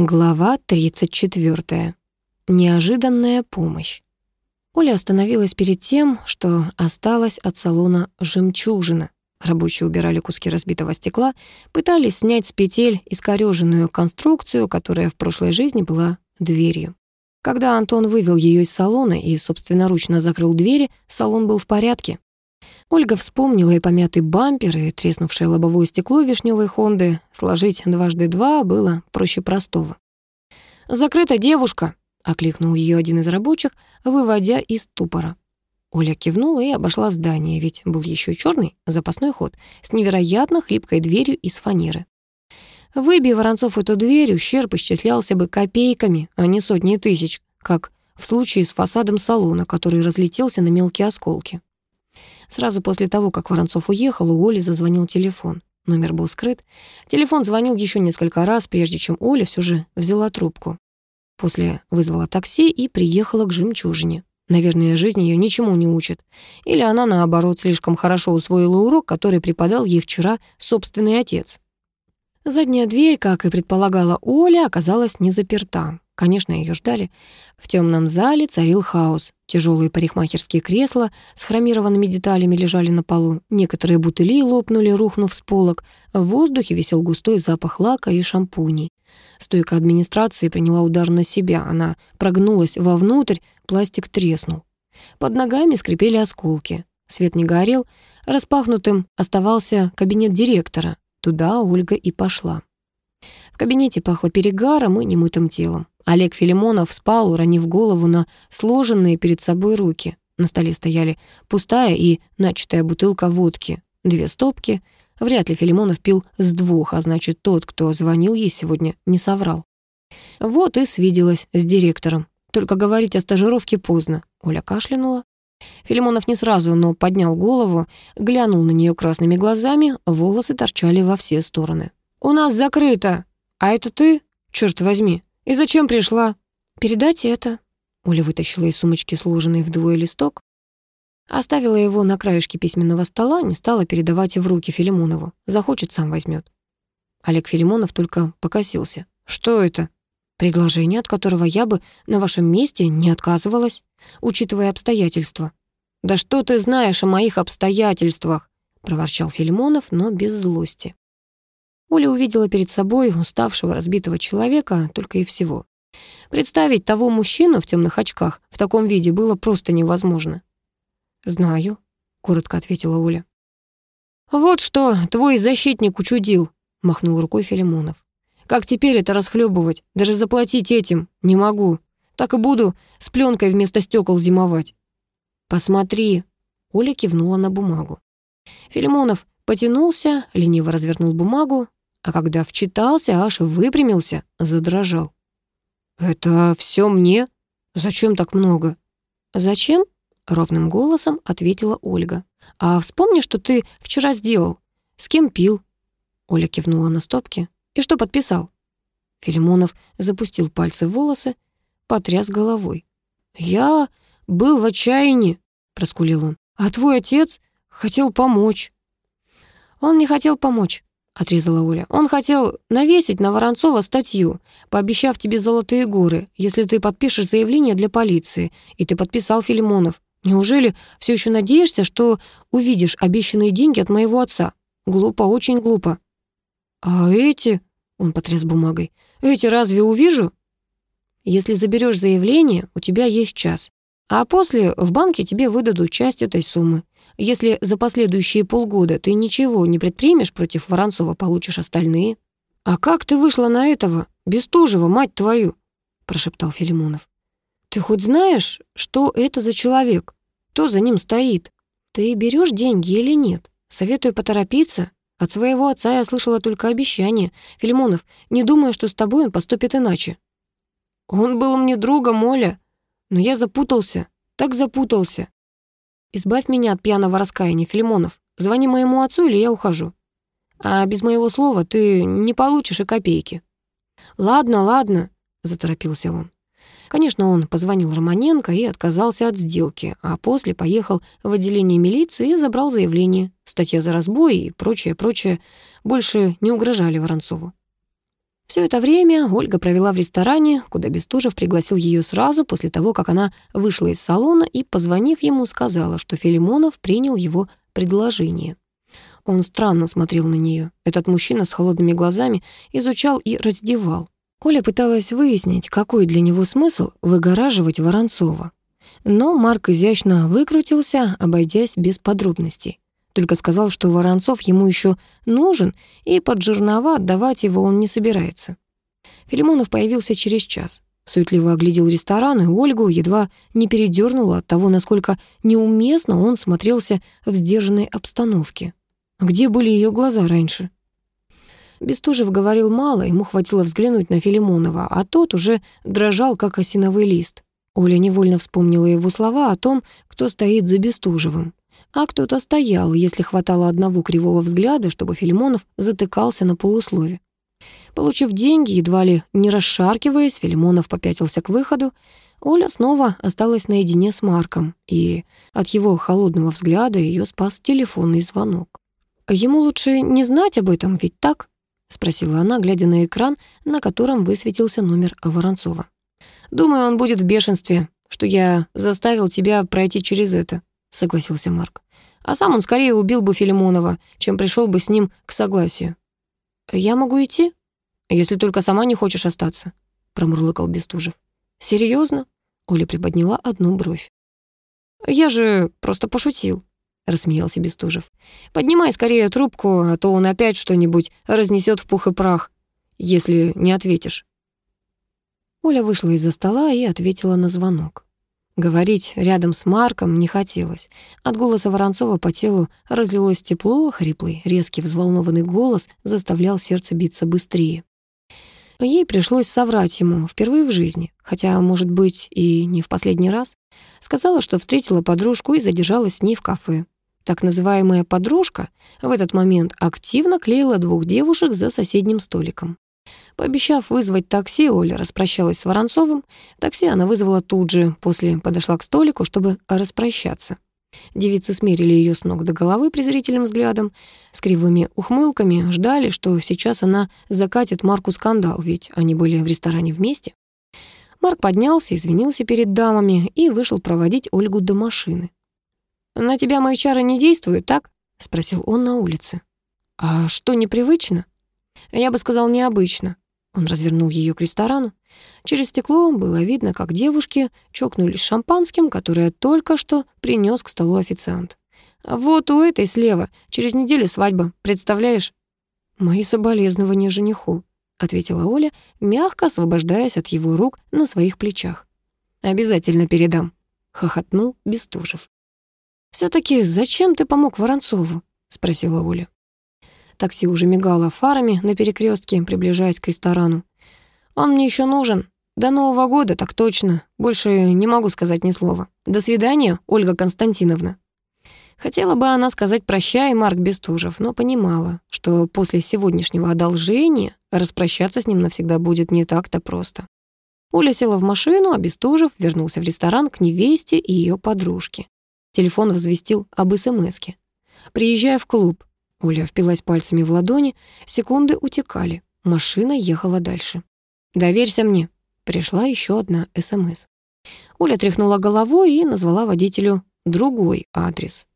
Глава 34. Неожиданная помощь. Оля остановилась перед тем, что осталось от салона «Жемчужина». Рабочие убирали куски разбитого стекла, пытались снять с петель искорёженную конструкцию, которая в прошлой жизни была дверью. Когда Антон вывел ее из салона и собственноручно закрыл двери, салон был в порядке. Ольга вспомнила и помятый бампер, и треснувшее лобовое стекло вишневой Хонды. Сложить дважды два было проще простого. «Закрыта девушка!» — окликнул ее один из рабочих, выводя из ступора. Оля кивнула и обошла здание, ведь был еще черный запасной ход с невероятно хлипкой дверью из фанеры. Выбей Воронцов эту дверь, ущерб исчислялся бы копейками, а не сотни тысяч, как в случае с фасадом салона, который разлетелся на мелкие осколки. Сразу после того, как Воронцов уехал, у Оли зазвонил телефон. Номер был скрыт. Телефон звонил еще несколько раз, прежде чем Оля все же взяла трубку. После вызвала такси и приехала к жемчужине. Наверное, жизнь ее ничему не учит. Или она, наоборот, слишком хорошо усвоила урок, который преподал ей вчера собственный отец. Задняя дверь, как и предполагала Оля, оказалась не заперта. Конечно, ее ждали. В темном зале царил хаос. Тяжелые парикмахерские кресла с хромированными деталями лежали на полу. Некоторые бутыли лопнули, рухнув с полок. В воздухе висел густой запах лака и шампуней. Стойка администрации приняла удар на себя. Она прогнулась вовнутрь, пластик треснул. Под ногами скрипели осколки. Свет не горел. Распахнутым оставался кабинет директора. Туда Ольга и пошла. В кабинете пахло перегаром и немытым телом. Олег Филимонов спал, уронив голову на сложенные перед собой руки. На столе стояли пустая и начатая бутылка водки, две стопки. Вряд ли Филимонов пил с двух, а значит, тот, кто звонил ей сегодня, не соврал. Вот и свиделась с директором. Только говорить о стажировке поздно. Оля кашлянула. Филимонов не сразу, но поднял голову, глянул на нее красными глазами, волосы торчали во все стороны. «У нас закрыто!» «А это ты? Черт возьми! И зачем пришла?» «Передать это». Оля вытащила из сумочки сложенный вдвое листок, оставила его на краешке письменного стола, не стала передавать в руки Филимонову. Захочет, сам возьмет. Олег Филимонов только покосился. «Что это?» «Предложение, от которого я бы на вашем месте не отказывалась, учитывая обстоятельства». «Да что ты знаешь о моих обстоятельствах?» проворчал Филимонов, но без злости. Оля увидела перед собой уставшего, разбитого человека, только и всего. Представить того мужчину в темных очках в таком виде было просто невозможно. «Знаю», — коротко ответила Оля. «Вот что твой защитник учудил», — махнул рукой Филимонов. «Как теперь это расхлебывать? Даже заплатить этим не могу. Так и буду с пленкой вместо стекол зимовать». «Посмотри», — Оля кивнула на бумагу. Филимонов потянулся, лениво развернул бумагу, а когда вчитался, аж выпрямился, задрожал. «Это все мне? Зачем так много?» «Зачем?» — ровным голосом ответила Ольга. «А вспомни, что ты вчера сделал. С кем пил?» Оля кивнула на стопки. «И что подписал?» Филимонов запустил пальцы в волосы, потряс головой. «Я был в отчаянии», — проскулил он. «А твой отец хотел помочь». «Он не хотел помочь отрезала Оля. «Он хотел навесить на Воронцова статью, пообещав тебе золотые горы, если ты подпишешь заявление для полиции, и ты подписал Филимонов. Неужели все еще надеешься, что увидишь обещанные деньги от моего отца? Глупо, очень глупо». «А эти?» — он потряс бумагой. «Эти разве увижу?» «Если заберешь заявление, у тебя есть час. А после в банке тебе выдадут часть этой суммы. Если за последующие полгода ты ничего не предпримешь против Воронцова, получишь остальные. А как ты вышла на этого, Бестужева, мать твою? прошептал Филимонов. Ты хоть знаешь, что это за человек? Кто за ним стоит? Ты берешь деньги или нет? Советую поторопиться. От своего отца я слышала только обещание. Филимонов, не думаю, что с тобой он поступит иначе. Он был мне другом, Оля. Но я запутался, так запутался. Избавь меня от пьяного раскаяния, Филимонов. Звони моему отцу, или я ухожу. А без моего слова ты не получишь и копейки». «Ладно, ладно», — заторопился он. Конечно, он позвонил Романенко и отказался от сделки, а после поехал в отделение милиции и забрал заявление. Статья за разбой и прочее, прочее больше не угрожали Воронцову. Все это время Ольга провела в ресторане, куда Бестужев пригласил ее сразу после того, как она вышла из салона и, позвонив ему, сказала, что Филимонов принял его предложение. Он странно смотрел на нее. Этот мужчина с холодными глазами изучал и раздевал. Оля пыталась выяснить, какой для него смысл выгораживать Воронцова. Но Марк изящно выкрутился, обойдясь без подробностей. Только сказал, что Воронцов ему еще нужен, и под жернова отдавать его он не собирается. Филимонов появился через час. Суетливо оглядел ресторан, и Ольгу едва не передернуло от того, насколько неуместно он смотрелся в сдержанной обстановке. Где были ее глаза раньше? Бестужев говорил мало, ему хватило взглянуть на Филимонова, а тот уже дрожал, как осиновый лист. Оля невольно вспомнила его слова о том, кто стоит за Бестужевым. А кто-то стоял, если хватало одного кривого взгляда, чтобы Филимонов затыкался на полуслове. Получив деньги, едва ли не расшаркиваясь, Филимонов попятился к выходу. Оля снова осталась наедине с Марком, и от его холодного взгляда ее спас телефонный звонок. «Ему лучше не знать об этом, ведь так?» — спросила она, глядя на экран, на котором высветился номер Воронцова. «Думаю, он будет в бешенстве, что я заставил тебя пройти через это», — согласился Марк. «А сам он скорее убил бы Филимонова, чем пришел бы с ним к согласию». «Я могу идти?» «Если только сама не хочешь остаться», — промурлыкал Бестужев. «Серьезно?» — Оля приподняла одну бровь. «Я же просто пошутил», — рассмеялся Бестужев. «Поднимай скорее трубку, а то он опять что-нибудь разнесет в пух и прах, если не ответишь». Оля вышла из-за стола и ответила на звонок. Говорить рядом с Марком не хотелось. От голоса Воронцова по телу разлилось тепло, хриплый, резкий, взволнованный голос заставлял сердце биться быстрее. Ей пришлось соврать ему впервые в жизни, хотя, может быть, и не в последний раз. Сказала, что встретила подружку и задержалась с ней в кафе. Так называемая подружка в этот момент активно клеила двух девушек за соседним столиком. Пообещав вызвать такси, Оля распрощалась с Воронцовым. Такси она вызвала тут же, после подошла к столику, чтобы распрощаться. Девицы смерили ее с ног до головы презрительным взглядом, с кривыми ухмылками, ждали, что сейчас она закатит Марку скандал, ведь они были в ресторане вместе. Марк поднялся, извинился перед дамами и вышел проводить Ольгу до машины. «На тебя мои чары не действуют, так?» — спросил он на улице. «А что, непривычно?» Я бы сказал, необычно. Он развернул ее к ресторану. Через стекло было видно, как девушки чокнулись шампанским, которое только что принес к столу официант. «Вот у этой слева. Через неделю свадьба. Представляешь?» «Мои соболезнования жениху», — ответила Оля, мягко освобождаясь от его рук на своих плечах. «Обязательно передам», — хохотнул Бестужев. все таки зачем ты помог Воронцову?» — спросила Оля. Такси уже мигало фарами на перекрестке, приближаясь к ресторану. «Он мне еще нужен. До Нового года, так точно. Больше не могу сказать ни слова. До свидания, Ольга Константиновна». Хотела бы она сказать «прощай, Марк Бестужев», но понимала, что после сегодняшнего одолжения распрощаться с ним навсегда будет не так-то просто. Оля села в машину, а Бестужев вернулся в ресторан к невесте и ее подружке. Телефон возвестил об СМСке. «Приезжай в клуб. Оля впилась пальцами в ладони, секунды утекали. Машина ехала дальше. «Доверься мне». Пришла еще одна СМС. Оля тряхнула головой и назвала водителю другой адрес.